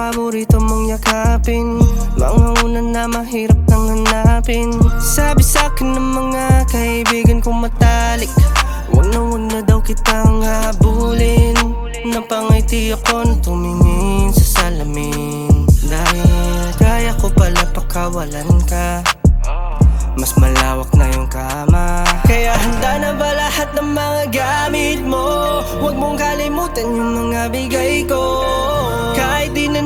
paborito mong yakapin. Mga una na mahirap nang hanapin. Sabi sa'kin ng mga kaibigan kong matalik Huwag na huwag na daw kitang habulin. Napangiti ako nung tumingin sa salamin. Dahil kaya ko pala pakawalan ka. Mas malawak na yung kama. Kaya handa na ba lahat ng mga gamit mo? Huwag mong kalimutan yung mga bigay ko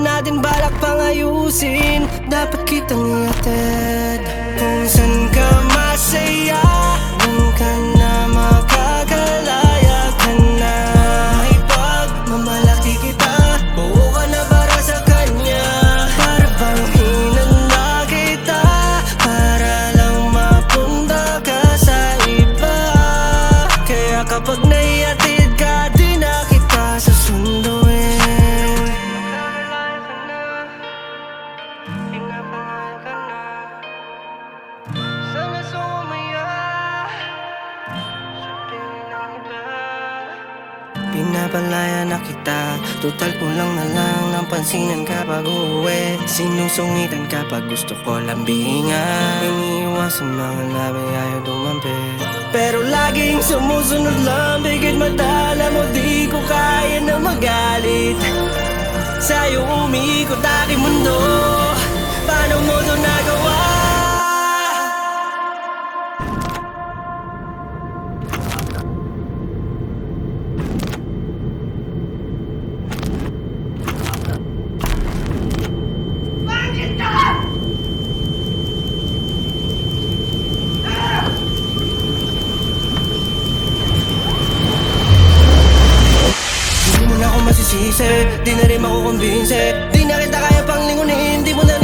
natin balak pang ayusin. Dapat kitang iatid Kung saan ka masaya Pinapalaya na kita. Total kulang na lang ng pansinan kapag uuwi. Sinusungitan kapag gusto ko lambingan Iniiwasan mga labi ayaw dumampi. Pero laging sumusunod lang Bigit matala mo di ko kaya na magalit. Sa'yo umikot aking mundo. Paano mo to nagawa? pagsisisi Di na rin makukumbinse Di na kita kaya pang lingunin Di mo na